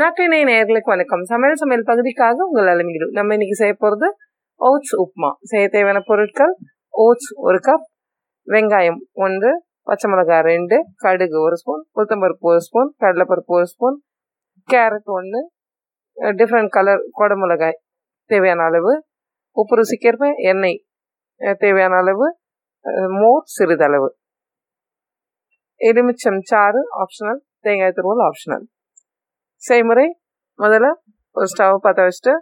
நாட்டினை நேர்களுக்கு வணக்கம். சமையல் சமையல் பகுதிக்காக உங்கள் அலுமிகிடு நம்ம இன்னைக்கு செய்ய போகிறது ஓட்ஸ் உப்புமா. செய்ய தேவையான பொருட்கள் ஓட்ஸ் ஒரு கப் வெங்காயம் ஒன்று பச்சை மிளகாய் ரெண்டு கடுகு ஒரு ஸ்பூன் உளுத்தம்பருப்பு ஒரு ஸ்பூன் கடலைப்பருப்பு ஒரு ஸ்பூன் கேரட் ஒன்று டிஃப்ரெண்ட் கலர் குடமிளகாய் தேவையான அளவு உப்பு ருசிக்கேற்ப எண்ணெய் தேவையான அளவு மோர் சிறிதளவு. எலுமிச்சம் சாறு ஆப்ஷனல் தேங்காய் துருவல் ஆப்ஷனல் செய்முறை முதல்ல ஒரு ஸ்டவ் பற்ற வச்சுட்டு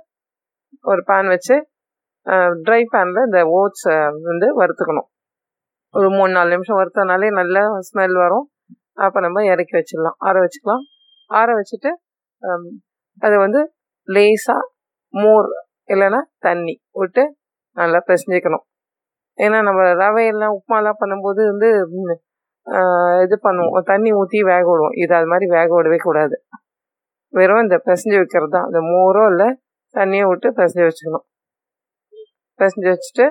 ஒரு பேன் வச்சு ட்ரை பேனில் இந்த ஓட்ஸை வந்து வறுத்துக்கணும். ஒரு மூணு நாலு நிமிஷம் வறுத்தனாலே நல்ல ஸ்மெல் வரும். அப்போ நம்ம இறக்கி வச்சிடலாம். ஆற வச்சுக்கலாம். ஆற வச்சுட்டு அதை வந்து லேசாக மோர் இல்லைன்னா தண்ணி விட்டு நல்லா பிசைஞ்சிக்கணும். ஏன்னா நம்ம ரவையெல்லாம் உப்புமாலாம் பண்ணும்போது வந்து இது பண்ணுவோம். தண்ணி ஊற்றி வேக விடுவோம். இது அது மாதிரி வேக விடவே கூடாது. வெறும் இந்த பிசைஞ்சு வைக்கிறது? தான் இந்த மோரோ இல்லை தண்ணியை விட்டு பிசைஞ்சு வச்சுக்கணும். பிசைஞ்சு வச்சுட்டு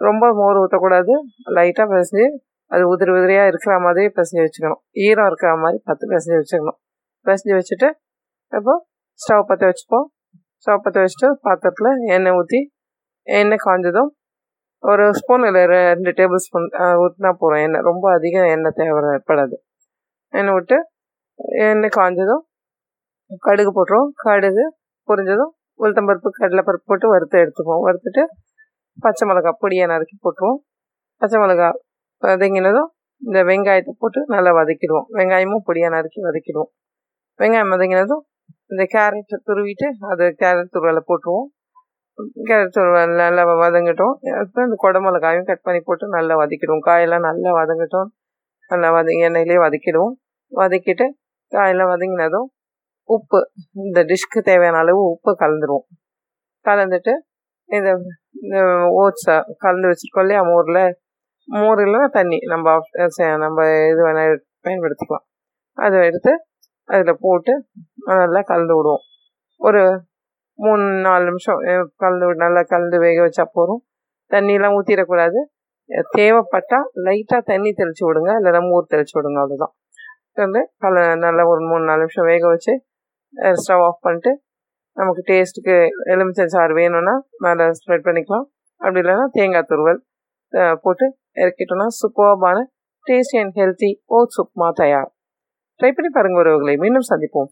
ரொம்ப மோர் ஊற்றக்கூடாது லைட்டாக பிசைஞ்சு அது உதிரி உதிரியாக இருக்கிற மாதிரி பிசைஞ்சு வச்சுக்கணும். ஈரம் இருக்கிற மாதிரி பார்த்து பிசைஞ்சு வச்சுக்கணும். பிசைஞ்சு வச்சுட்டு இப்போ ஸ்டவ் பற்ற வச்சுப்போம். ஸ்டவ் பற்ற வச்சுட்டு பாத்திரத்தில் எண்ணெய் ஊற்றி எண்ணெய் காஞ்சதும் ஒரு ஸ்பூன் இல்லை ரெண்டு டேபிள் ஸ்பூன் ஊற்றினா போகிறோம் எண்ணெய் ரொம்ப அதிகம் எண்ணெய் தேவைப்படாது. எண்ணெய் விட்டு எண்ணெய் காஞ்சதும் கடுகு போட்டுருவோம். கடுகு பொரிஞ்சதும் உளுத்தம்பருப்பு கடலைப்பருப்பு போட்டு வறுத்து எடுத்துக்குவோம். வறுத்துட்டு பச்சை மிளகா பொடியை நறுக்கி போட்டுருவோம். பச்சை மிளகா வதங்கினதும் இந்த வெங்காயத்தை போட்டு நல்லா வதக்கிடுவோம். வெங்காயமும் பொடியாக நறுக்கி வதக்கிடுவோம். வெங்காயம் வதங்கினதும் இந்த கேரட்டை துருவிட்டு அது கேரட் துருவலை போட்டுருவோம். கேரட் துருவல் நல்லா வதங்கட்டும். அப்புறம் இந்த குடமிளகாயும் கட் பண்ணி போட்டு நல்லா வதக்கிடுவோம். காயெல்லாம் நல்லா வதங்கட்டும். நல்லா வதங்கி எண்ணெயிலே வதக்கிடுவோம். வதக்கிட்டு காயெல்லாம் வதங்கினதும் உப்பு. இந்த டிஷ்க்கு தேவையான அளவு உப்பு கலந்துருவோம். கலந்துட்டு இந்த இந்த ஓட்ஸை கலந்து வச்சுருக்கோம் இல்லையா மோரில். மோர் இல்லைன்னா தண்ணி நம்ம நம்ம இது வேணால் பயன்படுத்திக்கலாம். அதை எடுத்து அதில் போட்டு நல்லா கலந்து விடுவோம். ஒரு மூணு நாலு நிமிஷம் கலந்து நல்லா கலந்து வேக வச்சா போதும். தண்ணியெலாம் ஊற்றிடக்கூடாது தேவைப்பட்டால் லைட்டாக தண்ணி தெளித்து விடுங்க. இல்லைன்னா மோர் தெளித்து விடுங்க அவ்வளோதான் வந்து கல நல்லா ஒரு மூணு நாலு நிமிஷம் வேக வச்சு ஸ்டவ் ஆஃப் பண்ணிட்டு நமக்கு டேஸ்ட்டுக்கு எலுமிச்சை சாறு வேணும்னா மேலே ஸ்ப்ரெட் பண்ணிக்கலாம். அப்படி இல்லைன்னா தேங்காய் துருவல் போட்டு இறக்கிட்டோம்னா சூப்பர்பான tasty and healthy oat upma தயார். ட்ரை பண்ணி பாருங்கள் உறவுகளை. மீண்டும் சந்திப்போம்.